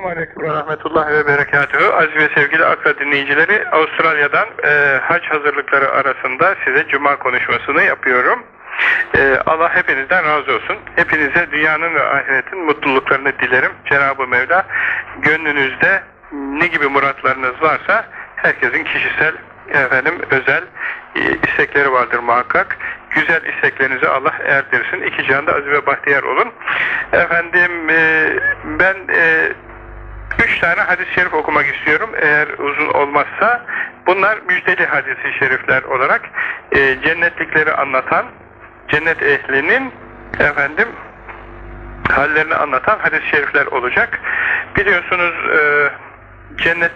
Selamun Aleyküm ve Rahmetullahi ve Berekatuhu. Aziz ve sevgili Akra dinleyicileri, Avustralya'dan e, hac hazırlıkları arasında size Cuma konuşmasını yapıyorum. E, Allah hepinizden razı olsun. Hepinize dünyanın ve ahiretin mutluluklarını dilerim. Cenab-ı Mevla gönlünüzde ne gibi muratlarınız varsa herkesin kişisel, efendim özel e, istekleri vardır muhakkak. Güzel isteklerinizi Allah erdirsin. İki cihanda aziz ve bahtiyar olun. Efendim e, ben e, üç tane hadis-i şerif okumak istiyorum. Eğer uzun olmazsa bunlar müjdeli hadis-i şerifler olarak e, cennetlikleri anlatan cennet ehlinin efendim hallerini anlatan hadis-i şerifler olacak. Biliyorsunuz e, cennet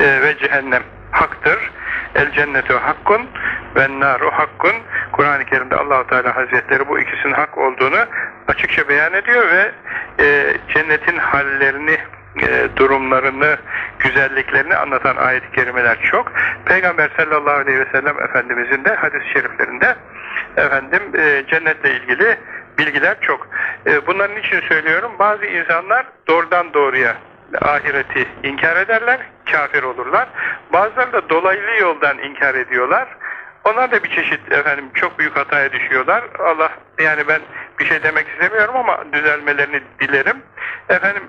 e, ve cehennem haktır. El cennetu hakkun ve naru hakkun. Kur'an-ı Kerim'de Allahu Teala Hazretleri bu ikisinin hak olduğunu açıkça beyan ediyor ve e, cennetin hallerini e, durumlarını, güzelliklerini anlatan ayet-i kerimeler çok. Peygamber sallallahu aleyhi ve sellem Efendimizin de hadis-i şeriflerinde efendim e, cennetle ilgili bilgiler çok. E, bunların için söylüyorum. Bazı insanlar doğrudan doğruya ahireti inkar ederler, kafir olurlar. Bazıları da dolaylı yoldan inkar ediyorlar. Onlar da bir çeşit efendim çok büyük hataya düşüyorlar. Allah yani ben bir şey demek istemiyorum ama düzelmelerini dilerim. Efendim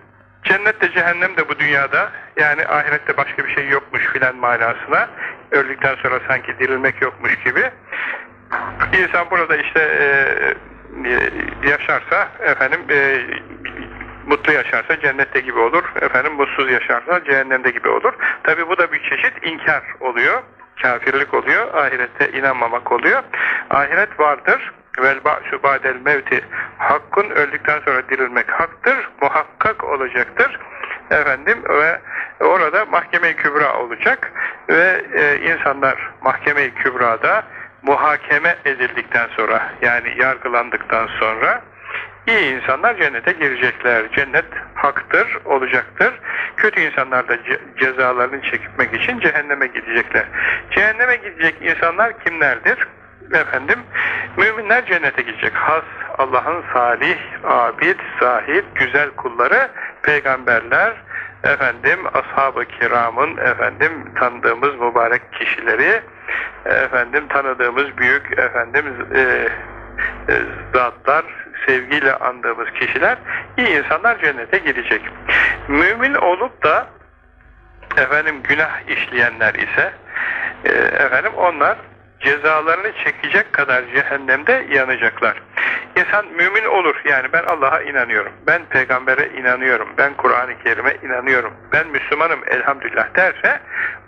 cennet de cehennem de bu dünyada yani ahirette başka bir şey yokmuş filan manasına öldükten sonra sanki dirilmek yokmuş gibi. İnsan burada işte e, e yaşarsa efendim e, mutlu yaşarsa cennette gibi olur. Efendim mutsuz yaşarsa cehennemde gibi olur. Tabi bu da bir çeşit inkar oluyor. Kafirlik oluyor. Ahirette inanmamak oluyor. Ahiret vardır. Vel ba'su ba'del mevti hakkın öldükten sonra dirilmek haktır. Muhakkak olacaktır. Efendim ve orada mahkeme-i kübra olacak ve e, insanlar mahkeme-i kübrada muhakeme edildikten sonra yani yargılandıktan sonra İyi insanlar cennete girecekler. Cennet haktır, olacaktır. Kötü insanlar da ce cezalarını çekmek için cehenneme gidecekler. Cehenneme gidecek insanlar kimlerdir? Efendim, müminler cennete gidecek. Has, Allah'ın salih, abid, zahid, güzel kulları, peygamberler, efendim, ashab-ı kiramın, efendim, tanıdığımız mübarek kişileri, efendim, tanıdığımız büyük, efendim, e, e, zatlar, sevgiyle andığımız kişiler, iyi insanlar cennete gidecek. Mümin olup da efendim günah işleyenler ise e, efendim onlar cezalarını çekecek kadar cehennemde yanacaklar. İnsan mümin olur. Yani ben Allah'a inanıyorum. Ben peygambere inanıyorum. Ben Kur'an-ı Kerim'e inanıyorum. Ben Müslümanım elhamdülillah derse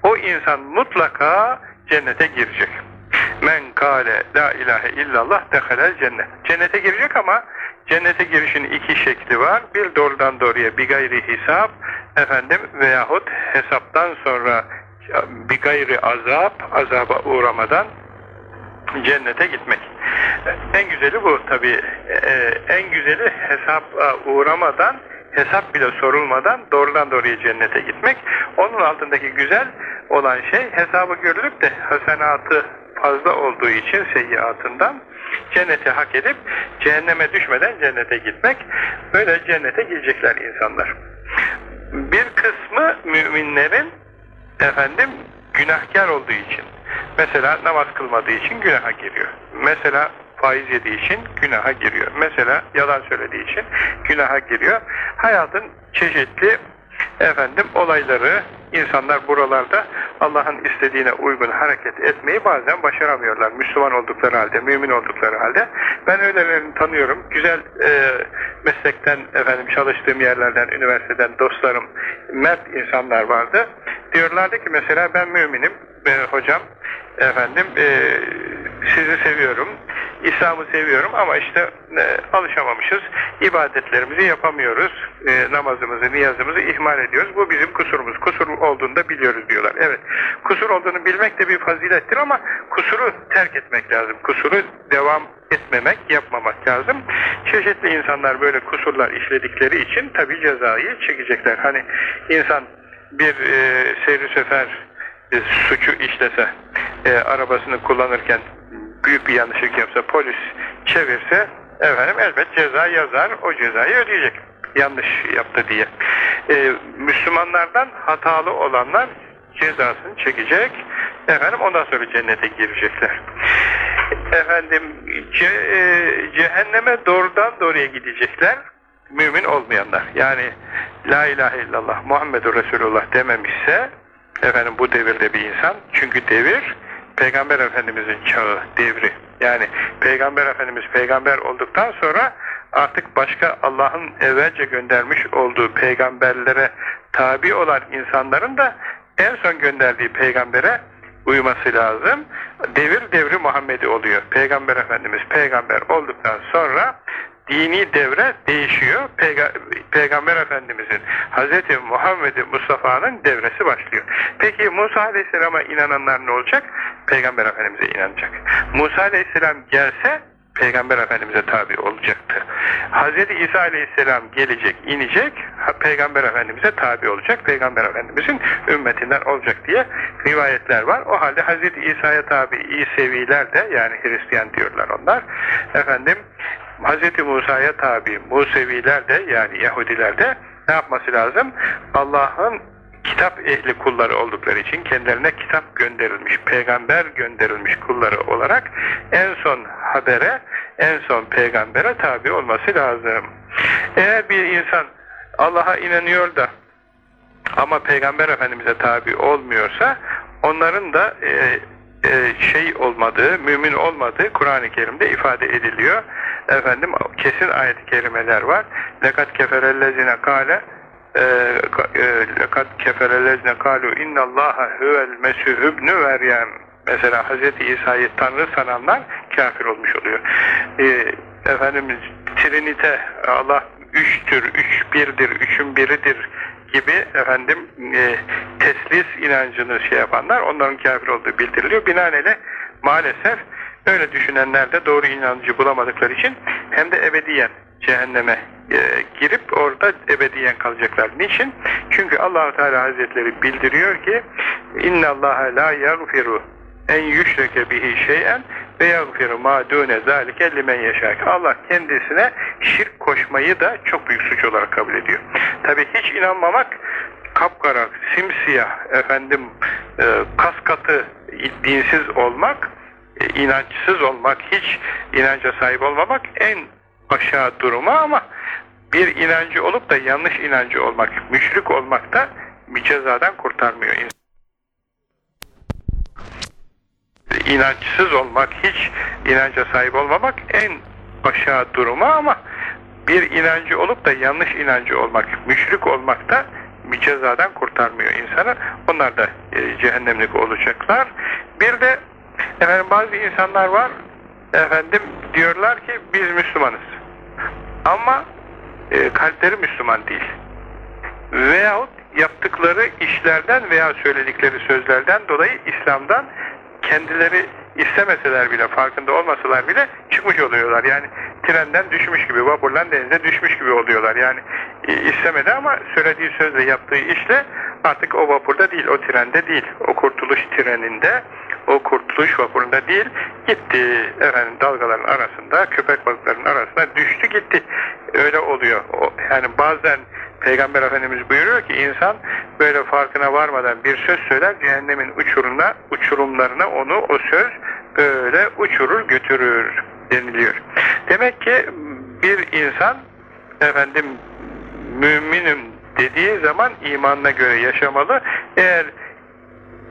o insan mutlaka cennete girecek. Men kâle la ilahe illallah dehalel cennet. Cennete girecek ama cennete girişin iki şekli var. Bir doğrudan doğruya bir gayri hesap efendim veyahut hesaptan sonra bir gayri azap, azaba uğramadan cennete gitmek. En güzeli bu tabi. Ee, en güzeli hesaba uğramadan, hesap bile sorulmadan doğrudan doğruya cennete gitmek. Onun altındaki güzel olan şey hesabı görülüp de hasenatı fazla olduğu için seyyiatından cenneti hak edip cehenneme düşmeden cennete gitmek. Böyle cennete girecekler insanlar. Bir kısmı müminlerin efendim günahkar olduğu için mesela namaz kılmadığı için günaha giriyor. Mesela faiz yediği için günaha giriyor. Mesela yalan söylediği için günaha giriyor. Hayatın çeşitli efendim olayları insanlar buralarda Allah'ın istediğine uygun hareket etmeyi bazen başaramıyorlar. Müslüman oldukları halde, mümin oldukları halde. Ben öylelerini tanıyorum. Güzel e, meslekten, efendim çalıştığım yerlerden, üniversiteden dostlarım, mert insanlar vardı. Diyorlardı ki mesela ben müminim, e, hocam, efendim e, sizi seviyorum, İslam'ı seviyorum ama işte e, alışamamışız, ibadetlerimizi yapamıyoruz, e, namazımızı, niyazımızı ihmal ediyoruz. Bu bizim kusurumuz. Kusur olduğunu da biliyoruz diyorlar. Evet, kusur olduğunu bilmek de bir fazilettir ama kusuru terk etmek lazım. Kusuru devam etmemek, yapmamak lazım. Çeşitli insanlar böyle kusurlar işledikleri için tabi cezayı çekecekler. Hani insan bir e, seyri sefer suçu işlese, e, arabasını kullanırken büyük bir yanlışlık yapsa, polis çevirse, efendim elbet ceza yazar, o cezayı ödeyecek. yanlış yaptı diye. E, Müslümanlardan hatalı olanlar cezasını çekecek. Efendim ondan sonra cennete girecekler. Efendim ce, e, cehenneme doğrudan doğruya gidecekler. Mümin olmayanlar. Yani La ilahe illallah Muhammedur Resulullah dememişse efendim bu devirde bir insan çünkü devir Peygamber Efendimizin çağı, devri. Yani Peygamber Efendimiz peygamber olduktan sonra artık başka Allah'ın evvelce göndermiş olduğu peygamberlere tabi olan insanların da en son gönderdiği peygambere uyması lazım. Devir devri Muhammed'i oluyor. Peygamber Efendimiz peygamber olduktan sonra dini devre değişiyor. Peyga Peygamber Efendimizin Hz. Muhammed Mustafa'nın devresi başlıyor. Peki Musa Aleyhisselam'a inananlar ne olacak? Peygamber Efendimiz'e inanacak. Musa Aleyhisselam gelse Peygamber Efendimiz'e tabi olacaktı. Hz. İsa Aleyhisselam gelecek, inecek, Peygamber Efendimiz'e tabi olacak, Peygamber Efendimiz'in ümmetinden olacak diye rivayetler var. O halde Hz. İsa'ya tabi İseviler de yani Hristiyan diyorlar onlar. Efendim Hz. Musa'ya tabi Museviler de yani Yahudiler de ne yapması lazım? Allah'ın kitap ehli kulları oldukları için kendilerine kitap gönderilmiş, peygamber gönderilmiş kulları olarak en son habere, en son peygambere tabi olması lazım. Eğer bir insan Allah'a inanıyor da ama peygamber efendimize tabi olmuyorsa onların da e, e, şey olmadığı, mümin olmadığı Kur'an-ı Kerim'de ifade ediliyor. Efendim kesin ayet-i kerimeler var. Lekat keferellezine e, kale lekat keferellezine kalu innallaha huvel mesühübnü veryem mesela Hz. İsa'yı Tanrı sananlar kafir olmuş oluyor. E, Efendimiz Trinite Allah üçtür, üç birdir, üçün biridir gibi efendim e, teslis inancını şey yapanlar onların kafir olduğu bildiriliyor. Binaenaleyh maalesef öyle düşünenler de doğru inancı bulamadıkları için hem de ebediyen cehenneme e, girip orada ebediyen kalacaklar. Niçin? Çünkü allah Teala Hazretleri bildiriyor ki inna Allaha la yaghfiru en yüşreke bihi şeyen ve yaghfiru ma dune zalike limen yeşâk. Allah kendisine şirk koşmayı da çok büyük suç olarak kabul ediyor. Tabi hiç inanmamak kapkara, simsiyah, efendim e, kas dinsiz olmak, e, inançsız olmak, hiç inanca sahip olmamak en aşağı duruma ama bir inancı olup da yanlış inancı olmak, müşrik olmak da bir cezadan kurtarmıyor. İnançsız olmak, hiç inanca sahip olmamak en aşağı duruma ama bir inancı olup da yanlış inancı olmak, müşrik olmak da bir cezadan kurtarmıyor insanı. Onlar da e, cehennemlik olacaklar. Bir de efendim bazı insanlar var efendim diyorlar ki biz Müslümanız. Ama e, kalpleri Müslüman değil. Veyahut yaptıkları işlerden veya söyledikleri sözlerden dolayı İslam'dan kendileri istemeseler bile, farkında olmasalar bile çıkmış oluyorlar. Yani trenden düşmüş gibi, vapurdan denize düşmüş gibi oluyorlar. Yani e, istemedi ama söylediği sözle yaptığı işle artık o vapurda değil, o trende değil, o kurtuluş treninde, o kurtuluş vapurunda değil, gitti efendim dalgaların arasında, köpek balıklarının arasında düştü gitti. Öyle oluyor. Yani bazen Peygamber Efendimiz buyuruyor ki insan böyle farkına varmadan bir söz söyler cehennemin uçuruna, uçurumlarına onu o söz böyle uçurur götürür deniliyor. Demek ki bir insan efendim müminim dediği zaman imanına göre yaşamalı. Eğer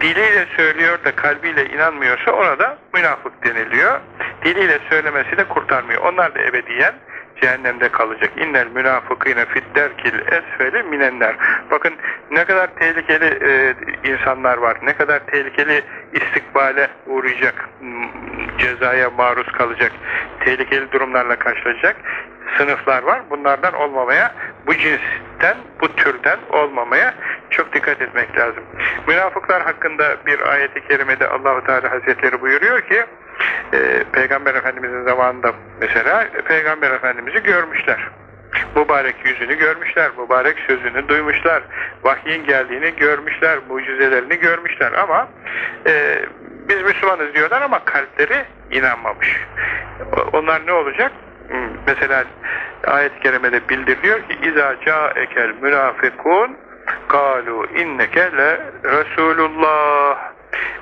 diliyle söylüyor da kalbiyle inanmıyorsa ona da münafık deniliyor. Diliyle söylemesi de kurtarmıyor. Onlar da ebediyen cehennemde kalacak. İnnel münafıkîne fidderkil esfeli minenler. Bakın ne kadar tehlikeli e, insanlar var. Ne kadar tehlikeli istikbale uğrayacak. Cezaya maruz kalacak. Tehlikeli durumlarla karşılaşacak sınıflar var. Bunlardan olmamaya, bu cinsten, bu türden olmamaya çok dikkat etmek lazım. Münafıklar hakkında bir ayeti kerimede Allahu Teala Hazretleri buyuruyor ki e, Peygamber Efendimizin zamanında mesela Peygamber Efendimiz'i görmüşler. Mübarek yüzünü görmüşler, mübarek sözünü duymuşlar, vahyin geldiğini görmüşler, mucizelerini görmüşler ama e, biz Müslümanız diyorlar ama kalpleri inanmamış. Onlar ne olacak? mesela ayet-i kerimede bildiriliyor ki اِذَا جَاءَكَ الْمُنَافِقُونَ قَالُوا اِنَّكَ لَرَسُولُ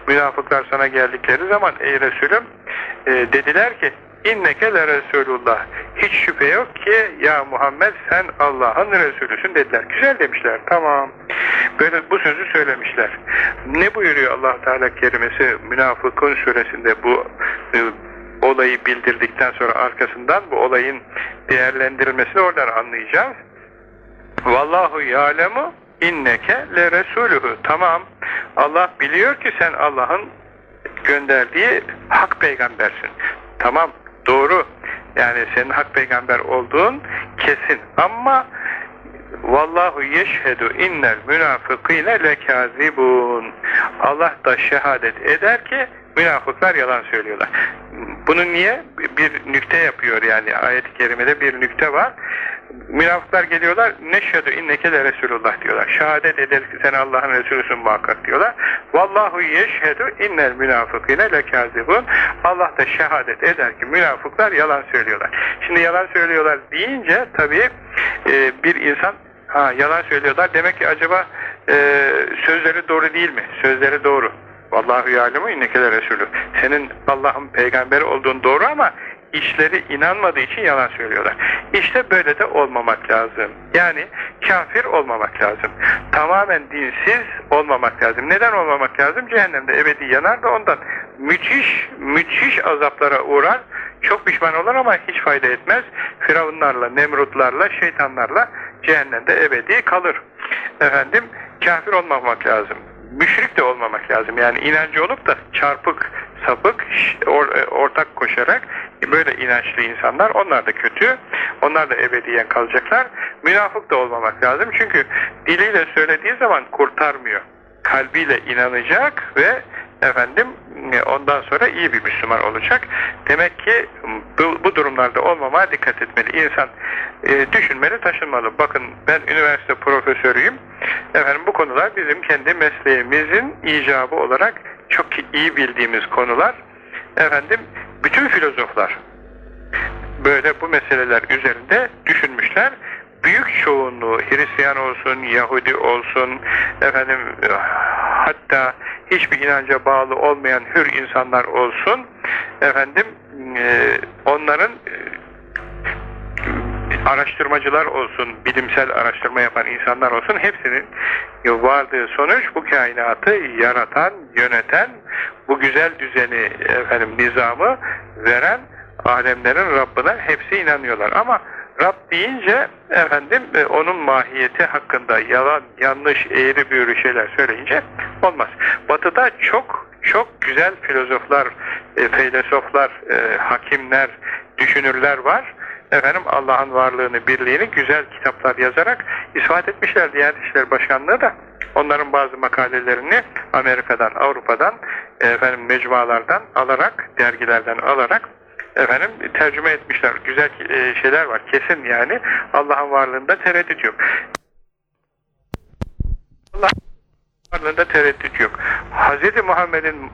Münafıklar sana geldikleri zaman ey Resulüm e, dediler ki inneke le Resulullah. Hiç şüphe yok ki ya Muhammed sen Allah'ın Resulüsün dediler. Güzel demişler. Tamam. Böyle bu sözü söylemişler. Ne buyuruyor Allah Teala kerimesi Münafıkun suresinde bu e, olayı bildirdikten sonra arkasından bu olayın değerlendirilmesini oradan anlayacağız. Vallahu ya'lemu inneke le resuluhu. Tamam. Allah biliyor ki sen Allah'ın gönderdiği hak peygambersin. Tamam. Doğru. Yani senin hak peygamber olduğun kesin. Ama Vallahu yeşhedü innel münafıkîne lekâzibûn. Allah da şehadet eder ki münafıklar yalan söylüyorlar. Bunu niye? Bir nükte yapıyor yani ayet-i kerimede bir nükte var. Münafıklar geliyorlar, neşhedü inneke de Resulullah diyorlar. Şehadet ederiz ki sen Allah'ın Resulüsün muhakkak diyorlar. Vallahu yeşhedü innel münafıkine lekazibun. Allah da şehadet eder ki münafıklar yalan söylüyorlar. Şimdi yalan söylüyorlar deyince tabii e, bir insan ha yalan söylüyorlar demek ki acaba e, sözleri doğru değil mi? Sözleri doğru. Vallahu yâlemu inneke Resulü. Senin Allah'ın peygamberi olduğun doğru ama işleri inanmadığı için yalan söylüyorlar. İşte böyle de olmamak lazım. Yani kafir olmamak lazım. Tamamen dinsiz olmamak lazım. Neden olmamak lazım? Cehennemde ebedi yanar da ondan müthiş, müthiş azaplara uğrar. Çok pişman olur ama hiç fayda etmez. Firavunlarla, Nemrutlarla, şeytanlarla cehennemde ebedi kalır. Efendim, kafir olmamak lazım müşrik de olmamak lazım. Yani inancı olup da çarpık, sapık, or, e, ortak koşarak böyle inançlı insanlar onlar da kötü. Onlar da ebediyen kalacaklar. Münafık da olmamak lazım. Çünkü diliyle söylediği zaman kurtarmıyor. Kalbiyle inanacak ve efendim e, ondan sonra iyi bir Müslüman olacak. Demek ki bu, bu durumlarda olmamaya dikkat etmeli. İnsan e, düşünmeli, taşınmalı. Bakın ben üniversite profesörüyüm. Efendim bu konular bizim kendi mesleğimizin icabı olarak çok iyi bildiğimiz konular. Efendim bütün filozoflar böyle bu meseleler üzerinde düşünmüşler. Büyük çoğunluğu Hristiyan olsun, Yahudi olsun, efendim hatta hiçbir inanca bağlı olmayan hür insanlar olsun, efendim e, onların e, araştırmacılar olsun, bilimsel araştırma yapan insanlar olsun, hepsinin vardığı sonuç bu kainatı yaratan, yöneten, bu güzel düzeni, efendim nizamı veren alemlerin Rabbine hepsi inanıyorlar. Ama Rab deyince efendim e, onun mahiyeti hakkında yalan, yanlış, eğri büğrü şeyler söyleyince olmaz. Batı'da çok çok güzel filozoflar, e, filozoflar, e, hakimler, düşünürler var. Efendim Allah'ın varlığını, birliğini güzel kitaplar yazarak ispat etmişler Diyanet İşleri Başkanlığı da. Onların bazı makalelerini Amerika'dan, Avrupa'dan, efendim mecmualardan alarak, dergilerden alarak efendim tercüme etmişler. Güzel e, şeyler var. Kesin yani. Allah'ın varlığında tereddüt yok. Allah'ın varlığında tereddüt yok. Hz. Muhammed'in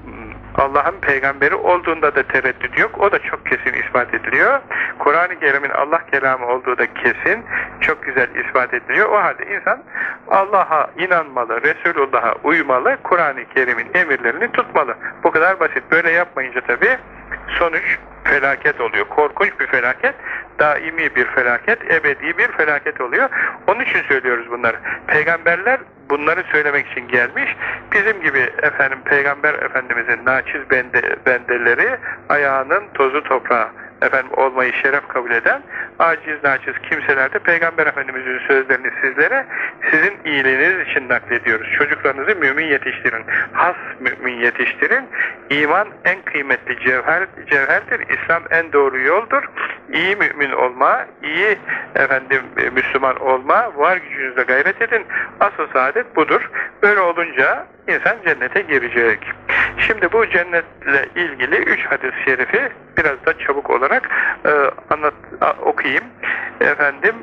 Allah'ın peygamberi olduğunda da tereddüt yok. O da çok kesin ispat ediliyor. Kur'an-ı Kerim'in Allah kelamı olduğu da kesin, çok güzel ispat ediliyor. O halde insan Allah'a inanmalı, Resulullah'a uymalı, Kur'an-ı Kerim'in emirlerini tutmalı. Bu kadar basit. Böyle yapmayınca tabii sonuç felaket oluyor. Korkunç bir felaket, daimi bir felaket, ebedi bir felaket oluyor. Onun için söylüyoruz bunları. Peygamberler bunları söylemek için gelmiş. Bizim gibi efendim Peygamber Efendimizin naçiz bende, bendeleri ayağının tozu toprağı efendim olmayı şeref kabul eden aciz naçiz kimselerde Peygamber Efendimiz'in sözlerini sizlere sizin iyiliğiniz için naklediyoruz. Çocuklarınızı mümin yetiştirin. Has mümin yetiştirin. İman en kıymetli cevher, cevherdir. İslam en doğru yoldur. İyi mümin olma, iyi efendim e, Müslüman olma, var gücünüzle gayret edin. Asıl saadet budur. Böyle olunca insan cennete girecek. Şimdi bu cennetle ilgili üç hadis-i şerifi biraz da çabuk olarak e, anlat okuyayım. Efendim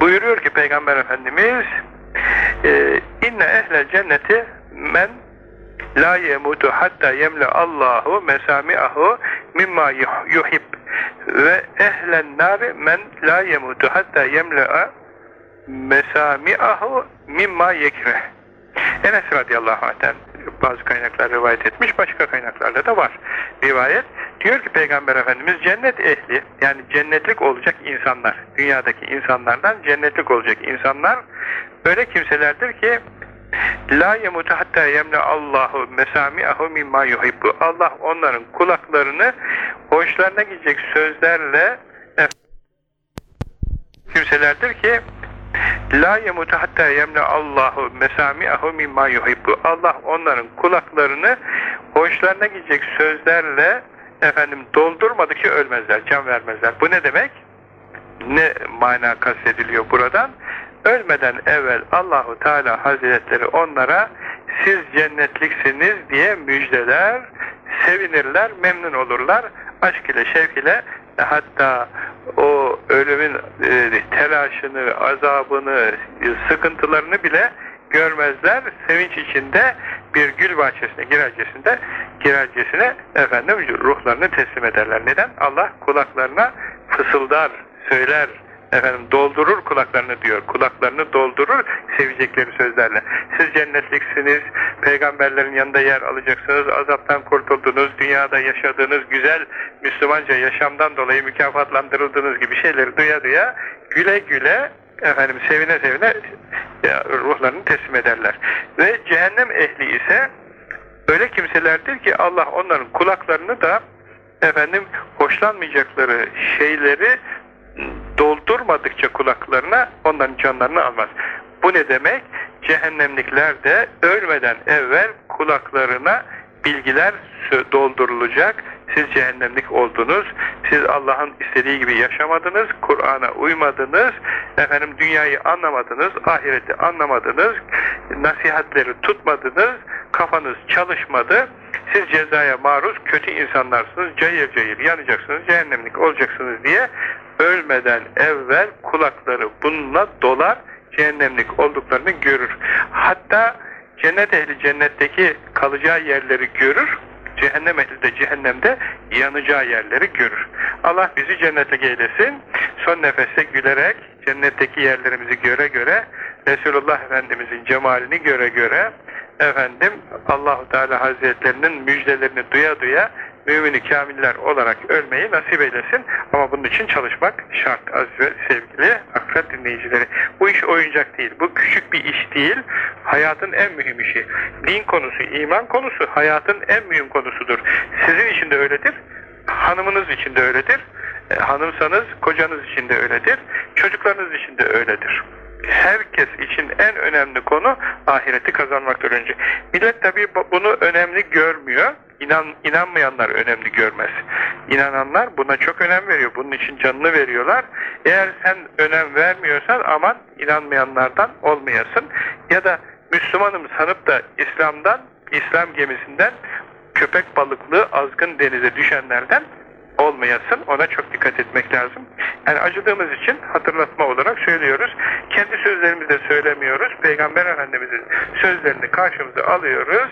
buyuruyor ki Peygamber Efendimiz e, inne ehlel cenneti men la yemutu hatta yemle Allahu mesami'ahu mimma yuhib ve ehlen nari men la yemutu hatta yemle'a mesami'ahu mimma yekreh. Enes radıyallahu anh'ten bazı kaynaklar rivayet etmiş, başka kaynaklarda da var rivayet. Diyor ki Peygamber Efendimiz cennet ehli, yani cennetlik olacak insanlar, dünyadaki insanlardan cennetlik olacak insanlar öyle kimselerdir ki La yemutu hatta yemle Allahu mesami'ahu mimma yuhibbu. Allah onların kulaklarını hoşlarına gidecek sözlerle kimselerdir ki La yemutu hatta yemle Allahu mesami'ahu mimma yuhibbu. Allah onların kulaklarını hoşlarına gidecek sözlerle efendim doldurmadıkça ölmezler, can vermezler. Bu ne demek? Ne mana kastediliyor buradan? Ölmeden evvel Allahu Teala Hazretleri onlara siz cennetliksiniz diye müjdeler, sevinirler, memnun olurlar. Aşk ile, şevk ile hatta o ölümün e, telaşını, azabını, sıkıntılarını bile görmezler. Sevinç içinde bir gül bahçesine girercesinde girercesine efendim ruhlarını teslim ederler. Neden? Allah kulaklarına fısıldar, söyler, efendim doldurur kulaklarını diyor. Kulaklarını doldurur sevecekleri sözlerle. Siz cennetliksiniz, peygamberlerin yanında yer alacaksınız, azaptan kurtuldunuz, dünyada yaşadığınız güzel Müslümanca yaşamdan dolayı mükafatlandırıldığınız gibi şeyleri duya duya güle güle efendim sevine sevine ruhlarını teslim ederler. Ve cehennem ehli ise öyle kimselerdir ki Allah onların kulaklarını da efendim hoşlanmayacakları şeyleri doldurmadıkça kulaklarına onların canlarını almaz. Bu ne demek? Cehennemlikler de ölmeden evvel kulaklarına bilgiler doldurulacak. Siz cehennemlik oldunuz. Siz Allah'ın istediği gibi yaşamadınız. Kur'an'a uymadınız. Efendim dünyayı anlamadınız. Ahireti anlamadınız. Nasihatleri tutmadınız. Kafanız çalışmadı. Siz cezaya maruz kötü insanlarsınız. Cayır cayır yanacaksınız. Cehennemlik olacaksınız diye ölmeden evvel kulakları bununla dolar. Cehennemlik olduklarını görür. Hatta cennet ehli cennetteki kalacağı yerleri görür cehennem ehli de cehennemde yanacağı yerleri görür. Allah bizi cennete eylesin. Son nefeste gülerek cennetteki yerlerimizi göre göre Resulullah Efendimizin cemalini göre göre efendim Allahu Teala Hazretlerinin müjdelerini duya duya mümini kamiller olarak ölmeyi nasip eylesin. Ama bunun için çalışmak şart aziz ve sevgili akrat dinleyicileri. Bu iş oyuncak değil. Bu küçük bir iş değil. Hayatın en mühim işi. Din konusu, iman konusu hayatın en mühim konusudur. Sizin için de öyledir. Hanımınız için de öyledir. E, hanımsanız kocanız için de öyledir. Çocuklarınız için de öyledir herkes için en önemli konu ahireti kazanmaktır önce. Millet tabi bunu önemli görmüyor. İnan, inanmayanlar önemli görmez. İnananlar buna çok önem veriyor. Bunun için canını veriyorlar. Eğer sen önem vermiyorsan aman inanmayanlardan olmayasın. Ya da Müslümanım sanıp da İslam'dan, İslam gemisinden köpek balıklı azgın denize düşenlerden olmayasın. Ona çok dikkat etmek lazım. Yani acıdığımız için hatırlatma olarak söylüyoruz. Kendi sözlerimizde söylemiyoruz. Peygamber Efendimiz'in sözlerini karşımıza alıyoruz.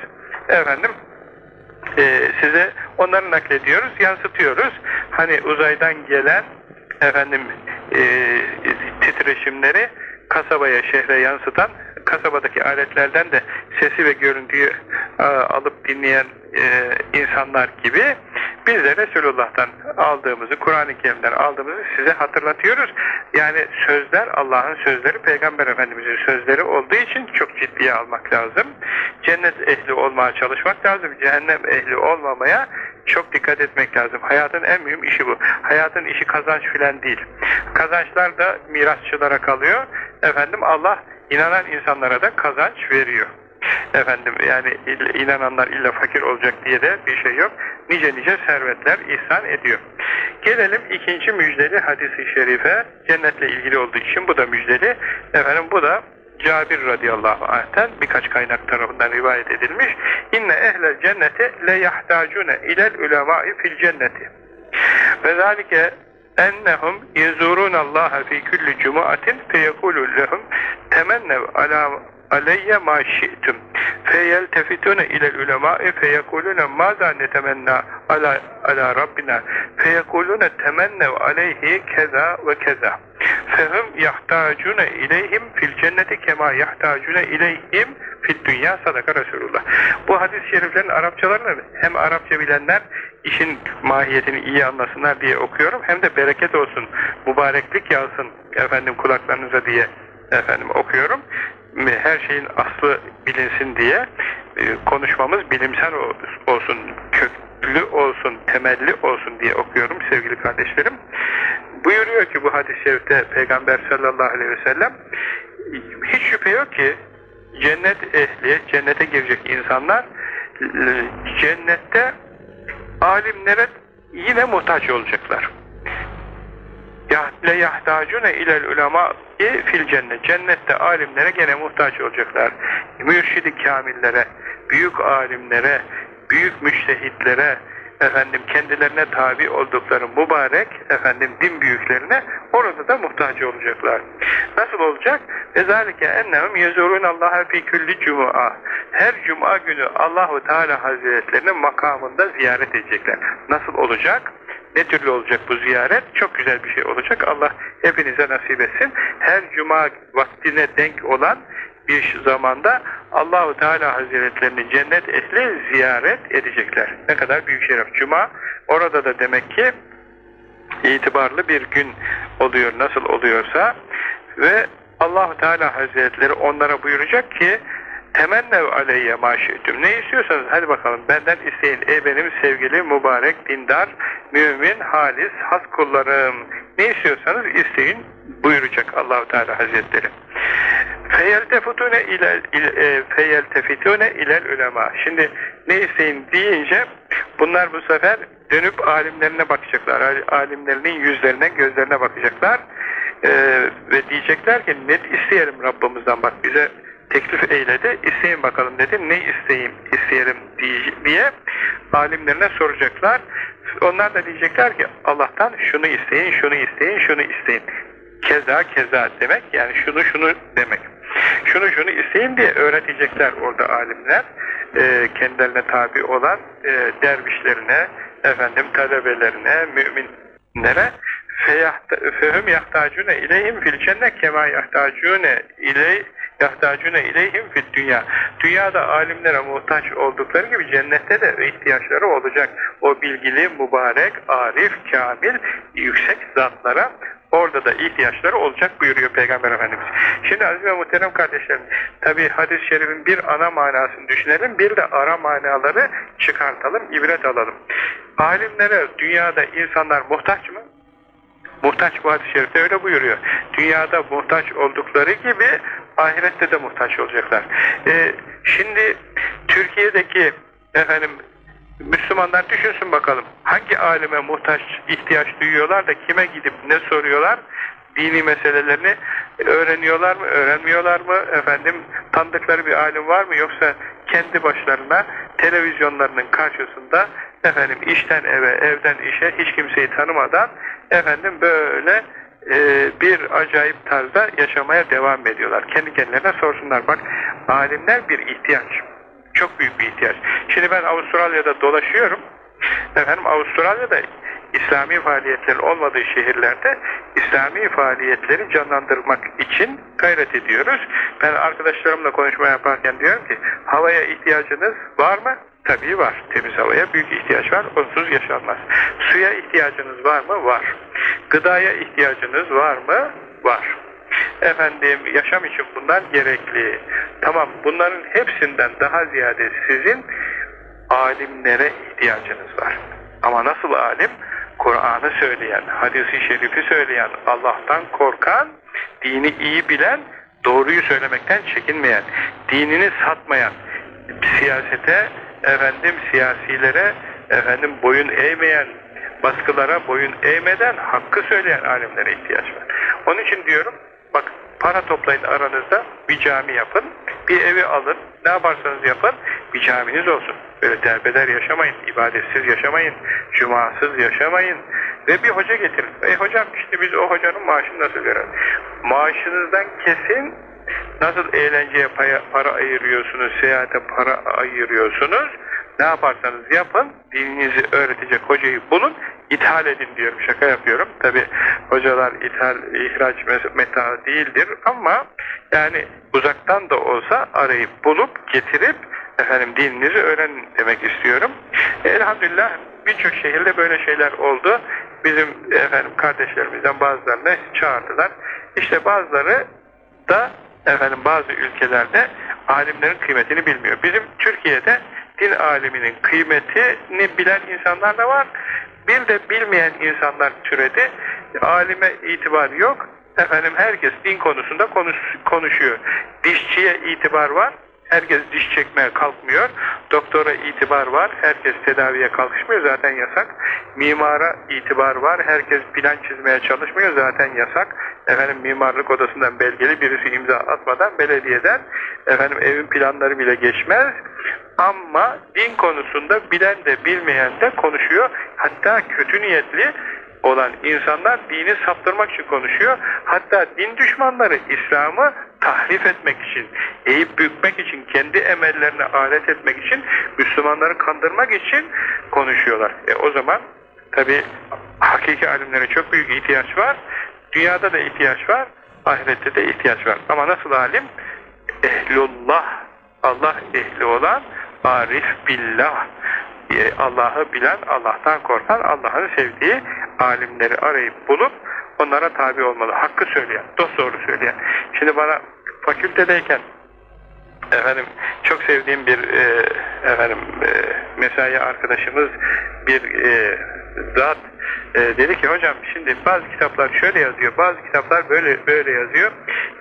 Efendim e, size onları naklediyoruz, yansıtıyoruz. Hani uzaydan gelen efendim e, titreşimleri kasabaya, şehre yansıtan kasabadaki aletlerden de sesi ve görüntüyü e, alıp dinleyen e, insanlar gibi biz de Resulullah'tan aldığımızı, Kur'an-ı Kerim'den aldığımızı size hatırlatıyoruz. Yani sözler Allah'ın sözleri, Peygamber Efendimiz'in sözleri olduğu için çok ciddiye almak lazım. Cennet ehli olmaya çalışmak lazım. Cehennem ehli olmamaya çok dikkat etmek lazım. Hayatın en mühim işi bu. Hayatın işi kazanç filan değil. Kazançlar da mirasçılara kalıyor. Efendim Allah inanan insanlara da kazanç veriyor. Efendim yani inananlar illa fakir olacak diye de bir şey yok. Nice nice servetler ihsan ediyor. Gelelim ikinci müjdeli hadisi şerife. Cennetle ilgili olduğu için bu da müjdeli. Efendim bu da Cabir radıyallahu anh'ten birkaç kaynak tarafından rivayet edilmiş. İnne ehlel cenneti le yahtacune ilel ulemai fil cenneti. Ve zalike ennehum yezurun Allah fi kulli cumuatin feyekulu lehum temennev ala aleyye ma şi'tum. Feyeltefitune ilel ulemâ'i feyekulune maza netemenna ala, ala Rabbina feyekulune temennev aleyhi keza ve keza fehum yahtacune ileyhim fil cenneti kema yahtacune ileyhim fil dünya sadaka Resulullah. Bu hadis-i şeriflerin Arapçalarını hem Arapça bilenler işin mahiyetini iyi anlasınlar diye okuyorum. Hem de bereket olsun, mübareklik yağsın efendim kulaklarınıza diye efendim okuyorum her şeyin aslı bilinsin diye e, konuşmamız bilimsel olsun, köklü olsun, temelli olsun diye okuyorum sevgili kardeşlerim. Buyuruyor ki bu hadis-i şerifte Peygamber sallallahu aleyhi ve sellem hiç şüphe yok ki cennet ehli, cennete girecek insanlar cennette alimlere yine muhtaç olacaklar. Le yahtacune ilel ulema fil cennet. Cennette alimlere gene muhtaç olacaklar. Mürşidi kamillere, büyük alimlere, büyük müştehitlere, efendim kendilerine tabi oldukları mübarek efendim din büyüklerine orada da muhtaç olacaklar. Nasıl olacak? Vezalike ennehum yezurun Allah'a fi külli cuma. Her cuma günü Allahu Teala Hazretlerinin makamında ziyaret edecekler. Nasıl olacak? Ne türlü olacak bu ziyaret? Çok güzel bir şey olacak. Allah hepinize nasip etsin. Her cuma vaktine denk olan bir zamanda Allahu Teala Hazretlerini cennet ehli ziyaret edecekler. Ne kadar büyük şeref. Cuma orada da demek ki itibarlı bir gün oluyor nasıl oluyorsa ve Allahu Teala Hazretleri onlara buyuracak ki temennev aleyye maşitüm. Ne istiyorsanız hadi bakalım benden isteyin. Ey benim sevgili, mübarek, dindar, mümin, halis, has kullarım. Ne istiyorsanız isteyin buyuracak Allahu Teala Hazretleri. Feyeltefitune ilel e, feyeltefitune ilel ulema. Şimdi ne isteyin deyince bunlar bu sefer dönüp alimlerine bakacaklar. Alimlerinin yüzlerine, gözlerine bakacaklar. Ee, ve diyecekler ki ne isteyelim Rabbimizden bak bize teklif eyledi. İsteyin bakalım dedi. Ne isteyeyim, isteyelim diye alimlerine soracaklar. Onlar da diyecekler ki Allah'tan şunu isteyin, şunu isteyin, şunu isteyin. Keza keza demek yani şunu şunu demek. Şunu şunu isteyin diye öğretecekler orada alimler. E, kendilerine tabi olan e, dervişlerine, efendim talebelerine, müminlere fehum yahtacune ileyhim fil cennet kema yahtacune iley yahtacune ileyhim fid dünya. Dünyada alimlere muhtaç oldukları gibi cennette de ihtiyaçları olacak. O bilgili, mübarek, arif, kamil, yüksek zatlara orada da ihtiyaçları olacak buyuruyor Peygamber Efendimiz. Şimdi aziz ve muhterem kardeşlerim, tabi hadis-i şerifin bir ana manasını düşünelim, bir de ara manaları çıkartalım, ibret alalım. Alimlere dünyada insanlar muhtaç mı? Muhtaç bu hadis-i şerifte öyle buyuruyor. Dünyada muhtaç oldukları gibi ahirette de muhtaç olacaklar. Ee, şimdi Türkiye'deki efendim Müslümanlar düşünsün bakalım. Hangi alime muhtaç, ihtiyaç duyuyorlar da kime gidip ne soruyorlar? Dini meselelerini öğreniyorlar mı, öğrenmiyorlar mı? Efendim tanıdıkları bir alim var mı? Yoksa kendi başlarına televizyonlarının karşısında efendim işten eve, evden işe hiç kimseyi tanımadan efendim böyle e, bir acayip tarzda yaşamaya devam ediyorlar. Kendi kendilerine sorsunlar. Bak alimler bir ihtiyaç. Çok büyük bir ihtiyaç. Şimdi ben Avustralya'da dolaşıyorum. Efendim Avustralya'da İslami faaliyetlerin olmadığı şehirlerde İslami faaliyetleri canlandırmak için gayret ediyoruz. Ben arkadaşlarımla konuşma yaparken diyorum ki havaya ihtiyacınız var mı? Tabii var. Temiz havaya büyük ihtiyaç var. Onsuz yaşanmaz. Suya ihtiyacınız var mı? Var. Gıdaya ihtiyacınız var mı? Var. Efendim yaşam için bunlar gerekli. Tamam bunların hepsinden daha ziyade sizin alimlere ihtiyacınız var. Ama nasıl alim? Kur'an'ı söyleyen, hadisi şerifi söyleyen, Allah'tan korkan, dini iyi bilen, doğruyu söylemekten çekinmeyen, dinini satmayan, siyasete, efendim siyasilere, efendim boyun eğmeyen, baskılara boyun eğmeden hakkı söyleyen alimlere ihtiyaç var. Onun için diyorum, bak para toplayın aranızda, bir cami yapın, bir evi alın, ne yaparsanız yapın, bir caminiz olsun. Böyle derbeder yaşamayın, ibadetsiz yaşamayın, cumasız yaşamayın, ve bir hoca getirin. E hocam işte biz o hocanın maaşını nasıl verelim? Maaşınızdan kesin nasıl eğlenceye para, para ayırıyorsunuz, seyahate para ayırıyorsunuz, ne yaparsanız yapın, dininizi öğretecek hocayı bulun, ithal edin diyorum, şaka yapıyorum. Tabi hocalar ithal, ihraç meta değildir ama yani uzaktan da olsa arayıp bulup getirip efendim dininizi öğrenin demek istiyorum. Elhamdülillah birçok şehirde böyle şeyler oldu. Bizim efendim kardeşlerimizden bazılarını çağırdılar. İşte bazıları da efendim bazı ülkelerde alimlerin kıymetini bilmiyor. Bizim Türkiye'de din aliminin kıymetini bilen insanlar da var. Bir de bilmeyen insanlar türedi. Alime itibar yok. Efendim herkes din konusunda konuş, konuşuyor. Dişçiye itibar var. Herkes diş çekmeye kalkmıyor. Doktora itibar var. Herkes tedaviye kalkışmıyor. Zaten yasak. Mimara itibar var. Herkes plan çizmeye çalışmıyor. Zaten yasak. Efendim mimarlık odasından belgeli birisi imza atmadan belediyeden efendim evin planları bile geçmez. Ama din konusunda bilen de bilmeyen de konuşuyor. Hatta kötü niyetli olan insanlar dini saptırmak için konuşuyor. Hatta din düşmanları İslam'ı tahrif etmek için, eğip bükmek için, kendi emellerine alet etmek için, Müslümanları kandırmak için konuşuyorlar. E o zaman tabi hakiki alimlere çok büyük ihtiyaç var. Dünyada da ihtiyaç var, ahirette de ihtiyaç var. Ama nasıl alim? Ehlullah, Allah ehli olan, arif billah, Allah'ı bilen, Allah'tan korkan, Allah'ın sevdiği alimleri arayıp bulup onlara tabi olmalı. Hakkı söyleyen, dost doğru söyleyen. Şimdi bana fakültedeyken efendim çok sevdiğim bir e, efendim e, mesai arkadaşımız bir e, zat e, dedi ki hocam şimdi bazı kitaplar şöyle yazıyor, bazı kitaplar böyle böyle yazıyor.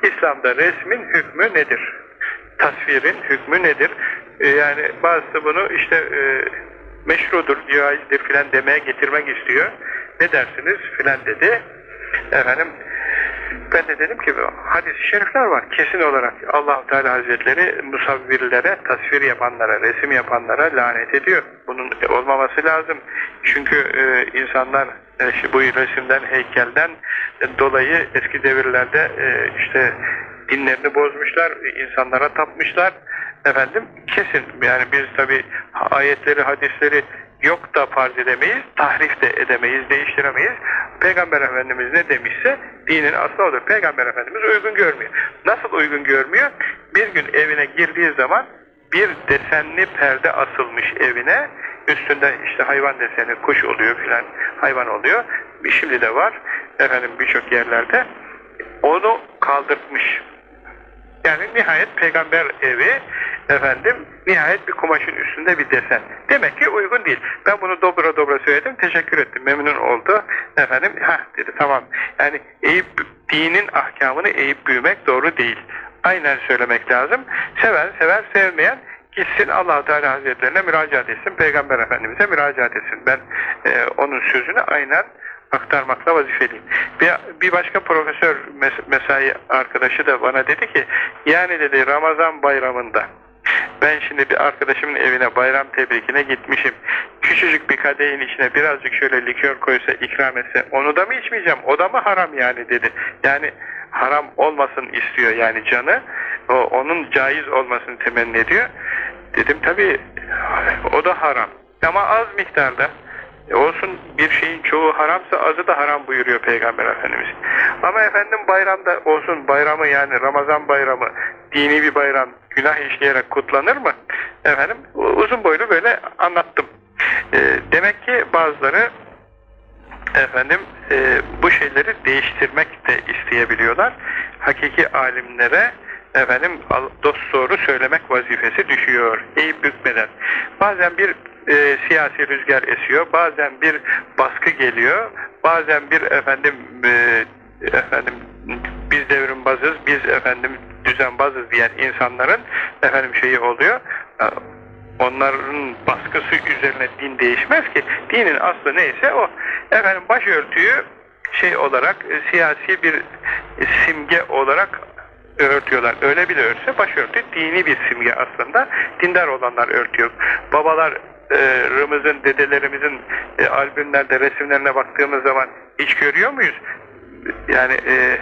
İslam'da resmin hükmü nedir? Tasvirin hükmü nedir? E, yani bazısı bunu işte e, meşrudur, caizdir filan demeye getirmek istiyor. Ne dersiniz filan dedi. Efendim ben de dedim ki hadis-i şerifler var. Kesin olarak allah Teala Hazretleri musavvirlere, tasvir yapanlara, resim yapanlara lanet ediyor. Bunun olmaması lazım. Çünkü e, insanlar e, bu resimden, heykelden e, dolayı eski devirlerde e, işte dinlerini bozmuşlar, insanlara tapmışlar. Efendim kesin yani biz tabi ayetleri, hadisleri yok da farz edemeyiz, tahrif de edemeyiz, değiştiremeyiz. Peygamber Efendimiz ne demişse dinin aslı odur. Peygamber Efendimiz uygun görmüyor. Nasıl uygun görmüyor? Bir gün evine girdiği zaman bir desenli perde asılmış evine, üstünde işte hayvan deseni, kuş oluyor filan, hayvan oluyor. Şimdi de var efendim birçok yerlerde. Onu kaldırmış. Yani nihayet peygamber evi efendim nihayet bir kumaşın üstünde bir desen. Demek ki uygun değil. Ben bunu dobra dobra söyledim, teşekkür ettim, memnun oldu. Efendim, ha dedi tamam. Yani eğip, dinin ahkamını eğip büyümek doğru değil. Aynen söylemek lazım. Seven, sever, sevmeyen gitsin allah Teala Hazretlerine müracaat etsin, Peygamber Efendimiz'e müracaat etsin. Ben e, onun sözünü aynen aktarmakla vazifeliyim. Bir, bir başka profesör mes mesai arkadaşı da bana dedi ki, yani dedi Ramazan bayramında ben şimdi bir arkadaşımın evine bayram tebrikine gitmişim. Küçücük bir kadehin içine birazcık şöyle likör koysa ikram etse onu da mı içmeyeceğim? O da mı haram yani dedi. Yani haram olmasın istiyor yani canı. O, onun caiz olmasını temenni ediyor. Dedim tabi o da haram. Ama az miktarda. E olsun bir şeyin çoğu haramsa azı da haram buyuruyor Peygamber Efendimiz. Ama efendim bayramda olsun bayramı yani Ramazan bayramı dini bir bayram günah işleyerek kutlanır mı? Efendim uzun boylu böyle anlattım. E, demek ki bazıları efendim e, bu şeyleri değiştirmek de isteyebiliyorlar. Hakiki alimlere efendim dost doğru söylemek vazifesi düşüyor. Eğip bükmeden. Bazen bir e, siyasi rüzgar esiyor, bazen bir baskı geliyor, bazen bir efendim e, efendim biz devrimbazız, biz efendim düzenbazız diyen insanların efendim şeyi oluyor. Onların baskısı üzerine din değişmez ki. Dinin aslı neyse o. Efendim başörtüyü şey olarak e, siyasi bir simge olarak örtüyorlar. Öyle bile örtse başörtü dini bir simge aslında. Dindar olanlar örtüyor. Babalar atalarımızın, dedelerimizin e, albümlerde, resimlerine baktığımız zaman hiç görüyor muyuz? Yani e,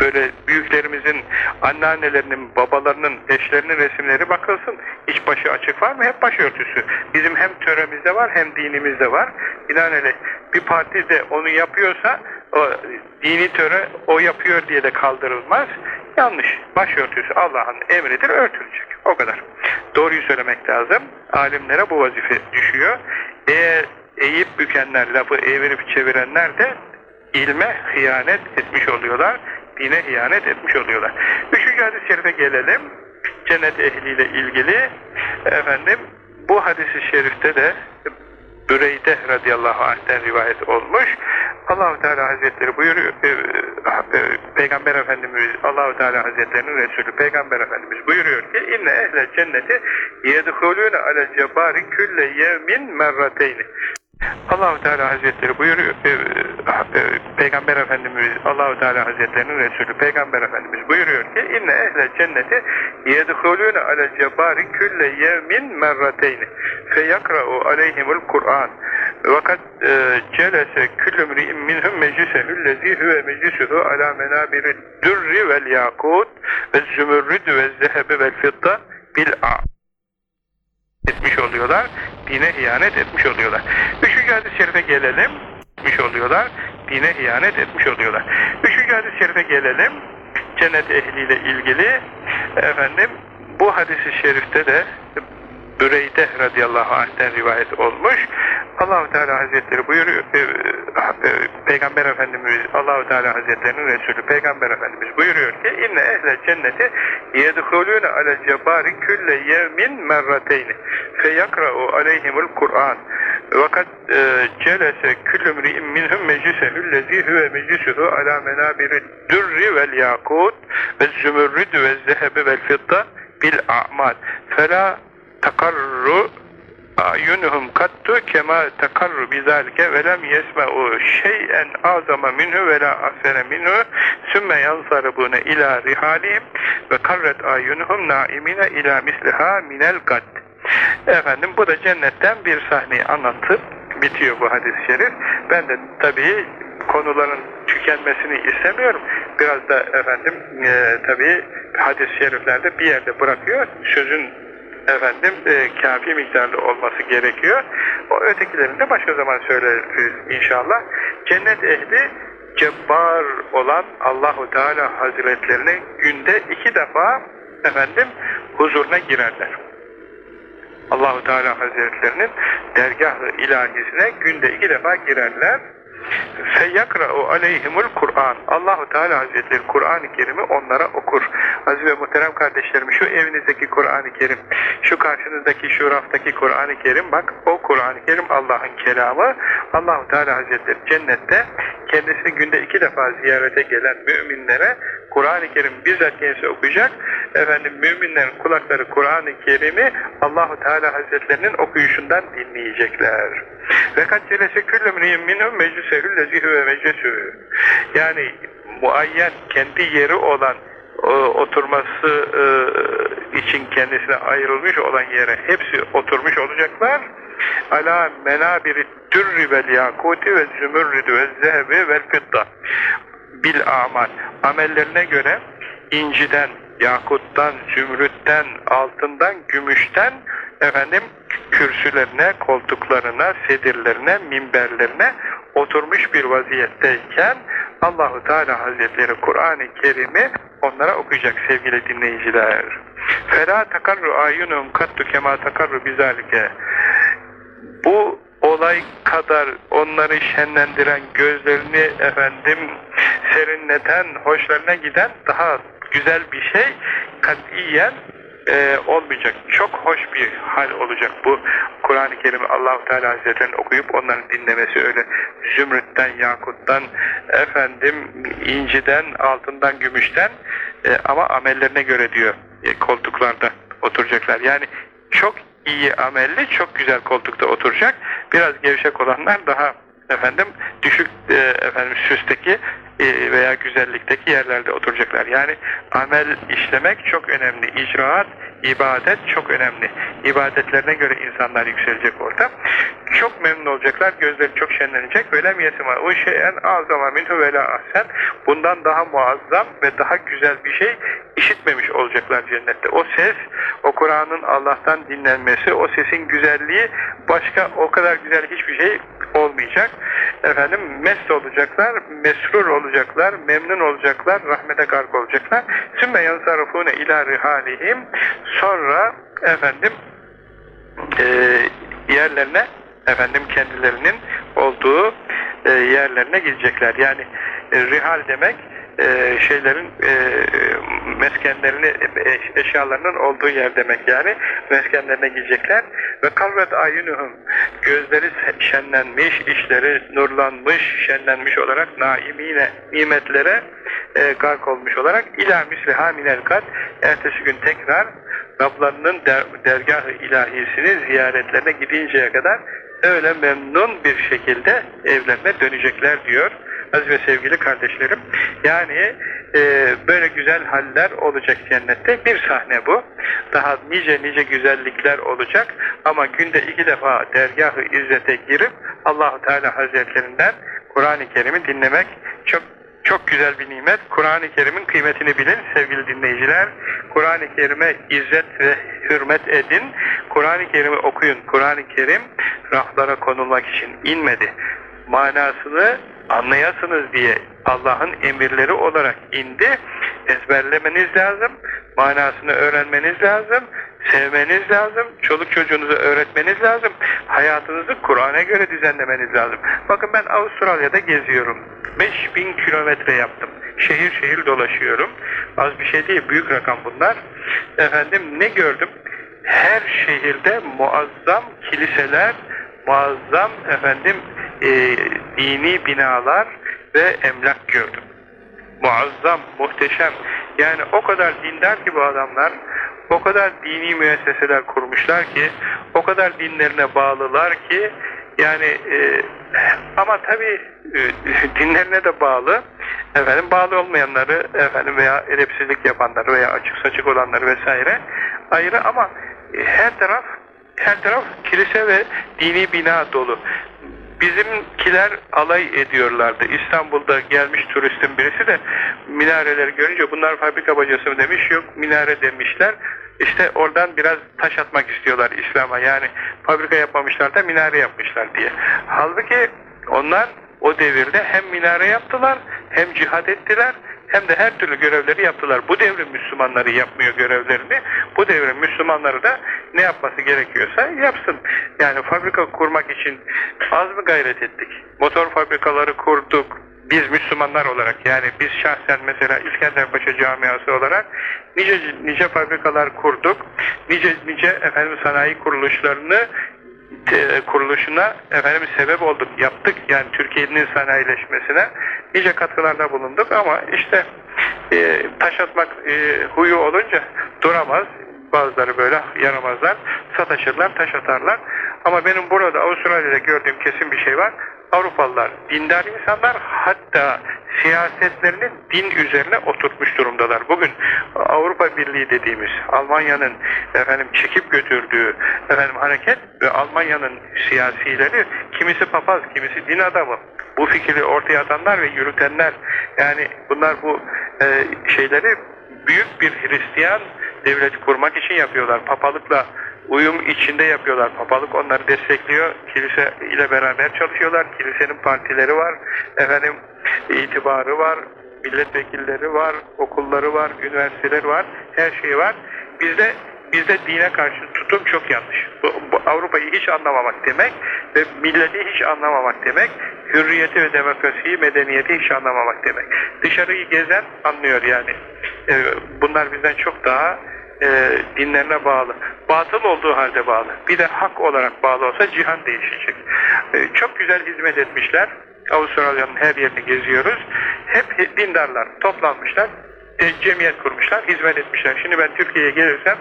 böyle büyüklerimizin, anneannelerinin, babalarının, eşlerinin resimleri bakılsın. Hiç başı açık var mı? Hep başörtüsü. Bizim hem töremizde var hem dinimizde var. Binaenaleyh bir parti de onu yapıyorsa o dini töre o yapıyor diye de kaldırılmaz. Yanlış. Başörtüsü Allah'ın emridir, örtülecek. O kadar. Doğruyu söylemek lazım. Alimlere bu vazife düşüyor. Eğer eğip bükenler, lafı evirip çevirenler de ilme hıyanet etmiş oluyorlar. Dine hıyanet etmiş oluyorlar. Üçüncü hadis-i şerife gelelim. Cennet ehliyle ilgili. Efendim, bu hadis-i şerifte de Büreyde radıyallahu anh'ten rivayet olmuş. Allahu Teala Hazretleri buyuruyor, e, e, Peygamber Efendimiz, Allahu Teala Hazretlerinin Resulü Peygamber Efendimiz buyuruyor ki inne ehle cenneti yedhulûne ale cebari külle yevmin merrateyni. Allahu Teala Hazretleri buyuruyor, e, e, Peygamber Efendimiz, Allahu Teala Hazretlerinin Resulü Peygamber Efendimiz buyuruyor ki inne ehle cenneti yedhulûne ale cebari külle yevmin merrateyni feyakra'u aleyhimul Kur'an. Vakat e, celese küllü mri'in minhum meclisehü lezi huve meclisuhu ala menabiri dürri vel yakut ve zümürrüd ve zehebi vel fidda etmiş oluyorlar. Dine ihanet etmiş oluyorlar. Üçüncü hadis-i şerife gelelim. Etmiş oluyorlar. Dine ihanet etmiş oluyorlar. Üçüncü hadis-i şerife gelelim. Cennet ehliyle ilgili. Efendim bu hadis-i şerifte de Büreyde radıyallahu anh'ten rivayet olmuş. Allahu Teala Hazretleri buyuruyor, e, e, Peygamber Efendimiz, Allahu Teala Hazretlerinin Resulü Peygamber Efendimiz buyuruyor ki inne ehle cenneti yedhulûne ale cebari külle yevmin merrateyni feyakra'u aleyhimul Kur'an vakat e, celese küllü mri'in minhum meclisehü lezi huve meclisuhu ala menabiri dürri vel yakut ve zümürrüd ve zehebi vel fidda bil a'mal fela takarru ayunuhum kattu kema takarru bizalike ve lem yesme'u şey'en azama minhu ve la ahsene minhu sümme yansarabune ila rihalihim ve karret ayunuhum naimine ila misliha minel gad efendim bu da cennetten bir sahneyi anlatıp bitiyor bu hadis-i şerif ben de tabii konuların tükenmesini istemiyorum. Biraz da efendim e, tabii hadis-i şeriflerde bir yerde bırakıyor. Sözün efendim e, kafi miktarda olması gerekiyor. O ötekilerini de başka zaman söyleriz inşallah. Cennet ehli cebbar olan Allahu Teala Hazretlerine günde iki defa efendim huzuruna girerler. Allahu Teala Hazretlerinin dergah-ı ilahisine günde iki defa girerler. Feyakra'u aleyhimul Kur'an. Allahu Teala Hazretleri Kur'an-ı Kerim'i onlara okur. Aziz ve muhterem kardeşlerim şu evinizdeki Kur'an-ı Kerim, şu karşınızdaki şu raftaki Kur'an-ı Kerim bak o Kur'an-ı Kerim Allah'ın kelamı. Allahu Teala Hazretleri cennette kendisini günde iki defa ziyarete gelen müminlere Kur'an-ı Kerim bizzat kendisi okuyacak. Efendim müminlerin kulakları Kur'an-ı Kerim'i Allahu Teala Hazretlerinin okuyuşundan dinleyecekler. Ve kaç celese küllü mri'in minhum meclisehü lezi huve meclisühü. Yani muayyen kendi yeri olan o, oturması e, için kendisine ayrılmış olan yere hepsi oturmuş olacaklar. Ala menabiri dürri vel yakuti ve zümürridi ve zehebi vel fidda bil amal. Amellerine göre inciden, yakuttan, zümrütten, altından, gümüşten efendim kürsülerine, koltuklarına, sedirlerine, minberlerine oturmuş bir vaziyetteyken Allahu Teala Hazretleri Kur'an-ı Kerim'i onlara okuyacak sevgili dinleyiciler. Fela takarru ayunum kattu kema takarru bizalike. Bu olay kadar onları şenlendiren, gözlerini efendim serinleten, hoşlarına giden daha güzel bir şey katiyen e, olmayacak. Çok hoş bir hal olacak bu Kur'an-ı Kerim'i Allahu Teala Hazretleri'nin okuyup onların dinlemesi öyle zümrütten, yakuttan, efendim inciden, altından, gümüşten e, ama amellerine göre diyor e, koltuklarda oturacaklar. Yani çok iyi amelli, çok güzel koltukta oturacak. Biraz gevşek olanlar daha efendim düşük e, efendim süsteki veya güzellikteki yerlerde oturacaklar. Yani amel işlemek çok önemli. İcraat, ibadet çok önemli. İbadetlerine göre insanlar yükselecek orada. Çok memnun olacaklar, gözleri çok şenlenecek. Mi yesima? O şeyen azama minhu ve la ahsen. Bundan daha muazzam ve daha güzel bir şey işitmemiş olacaklar cennette. O ses, o Kur'an'ın Allah'tan dinlenmesi, o sesin güzelliği başka o kadar güzel hiçbir şey olmayacak. Efendim mest olacaklar, mesrur olacaklar, memnun olacaklar, rahmete gark olacaklar. Sümme yansarufune ila rihalihim sonra efendim e, yerlerine efendim kendilerinin olduğu e, yerlerine gidecekler. Yani e, rihal demek e, şeylerin e, meskenlerini e, eşyalarının olduğu yer demek yani. Meskenlerine gidecekler ve kavret ayunuhum gözleri şenlenmiş işleri nurlanmış şenlenmiş olarak naimine nimetlere e, gark olmuş olarak ila misliha minel kat ertesi gün tekrar Rablarının der, dergah-ı ilahisini ziyaretlerine gidinceye kadar öyle memnun bir şekilde evlerine dönecekler diyor. Aziz ve sevgili kardeşlerim. Yani e, böyle güzel haller olacak cennette. Bir sahne bu. Daha nice nice güzellikler olacak. Ama günde iki defa dergah-ı izzete girip Allahu Teala Hazretlerinden Kur'an-ı Kerim'i dinlemek çok çok güzel bir nimet. Kur'an-ı Kerim'in kıymetini bilin sevgili dinleyiciler. Kur'an-ı Kerim'e izzet ve hürmet edin. Kur'an-ı Kerim'i okuyun. Kur'an-ı Kerim raflara konulmak için inmedi. Manasını anlayasınız diye Allah'ın emirleri olarak indi. Ezberlemeniz lazım. Manasını öğrenmeniz lazım. Sevmeniz lazım. Çoluk çocuğunuzu öğretmeniz lazım. Hayatınızı Kur'an'a göre düzenlemeniz lazım. Bakın ben Avustralya'da geziyorum. 5000 kilometre yaptım. Şehir şehir dolaşıyorum. Az bir şey değil. Büyük rakam bunlar. Efendim ne gördüm? Her şehirde muazzam kiliseler, muazzam efendim e, dini binalar ve emlak gördüm. Muazzam, muhteşem. Yani o kadar dindar ki bu adamlar, o kadar dini müesseseler kurmuşlar ki, o kadar dinlerine bağlılar ki, yani e, ama tabi e, dinlerine de bağlı, efendim bağlı olmayanları efendim veya edepsizlik yapanları veya açık saçık olanları vesaire ayrı ama e, her taraf her taraf kilise ve dini bina dolu. Bizimkiler alay ediyorlardı. İstanbul'da gelmiş turistin birisi de minareleri görünce bunlar fabrika bacası mı demiş yok minare demişler. İşte oradan biraz taş atmak istiyorlar İslam'a yani fabrika yapmamışlar da minare yapmışlar diye. Halbuki onlar o devirde hem minare yaptılar hem cihad ettiler hem de her türlü görevleri yaptılar. Bu devrin Müslümanları yapmıyor görevlerini. Bu devrin Müslümanları da ne yapması gerekiyorsa yapsın. Yani fabrika kurmak için az mı gayret ettik? Motor fabrikaları kurduk. Biz Müslümanlar olarak yani biz şahsen mesela İskenderpaşa camiası olarak nice nice fabrikalar kurduk. Nice nice efendim sanayi kuruluşlarını kuruluşuna efendim sebep olduk, yaptık yani Türkiye'nin sanayileşmesine nice katkılarda bulunduk ama işte e, taş atmak e, huyu olunca duramaz. Bazıları böyle yaramazlar, sataşırlar, taş atarlar. Ama benim burada Avustralya'da gördüğüm kesin bir şey var. Avrupalılar dindar insanlar hatta siyasetlerini din üzerine oturtmuş durumdalar. Bugün Avrupa Birliği dediğimiz Almanya'nın efendim çekip götürdüğü efendim hareket ve Almanya'nın siyasileri kimisi papaz, kimisi din adamı. Bu fikri ortaya atanlar ve yürütenler yani bunlar bu e, şeyleri büyük bir Hristiyan devlet kurmak için yapıyorlar. Papalıkla uyum içinde yapıyorlar. Papalık onları destekliyor. Kilise ile beraber çalışıyorlar. Kilisenin partileri var. Efendim itibarı var. Milletvekilleri var. Okulları var. Üniversiteleri var. Her şey var. Bizde bizde dine karşı tutum çok yanlış. Bu, bu Avrupa'yı hiç anlamamak demek ve milleti hiç anlamamak demek. Hürriyeti ve demokrasiyi, medeniyeti hiç anlamamak demek. Dışarıyı gezen anlıyor yani. Ee, bunlar bizden çok daha e, dinlerine bağlı. Batıl olduğu halde bağlı. Bir de hak olarak bağlı olsa cihan değişecek. E, çok güzel hizmet etmişler. Avustralya'nın her yerini geziyoruz. Hep dindarlar toplanmışlar. E, cemiyet kurmuşlar, hizmet etmişler. Şimdi ben Türkiye'ye gelirsem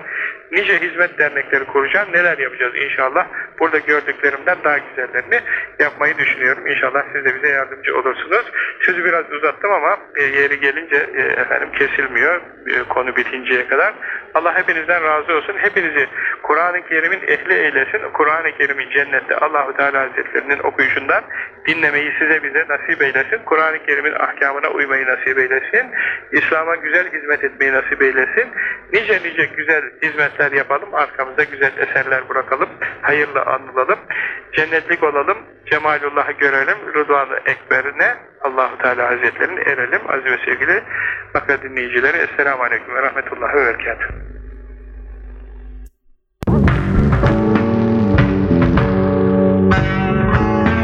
nice hizmet dernekleri kuracağım. Neler yapacağız inşallah. Burada gördüklerimden daha güzellerini yapmayı düşünüyorum. İnşallah siz de bize yardımcı olursunuz. Sözü biraz uzattım ama e, yeri gelince e, efendim kesilmiyor konu bitinceye kadar. Allah hepinizden razı olsun. Hepinizi Kur'an-ı Kerim'in ehli eylesin. Kur'an-ı Kerim'i cennette Allahu Teala Hazretlerinin okuyuşundan dinlemeyi size bize nasip eylesin. Kur'an-ı Kerim'in ahkamına uymayı nasip eylesin. İslam'a güzel hizmet etmeyi nasip eylesin. Nice nice güzel hizmetler yapalım. Arkamızda güzel eserler bırakalım. Hayırlı anılalım. Cennetlik olalım. Cemalullah'ı görelim. Rıdvanı Ekber'ine Allahu Teala Hazretlerinin erelim. Aziz ve sevgili bakra dinleyicileri. Esselamu Aleyküm ve Rahmetullahi ve Berekatuhu.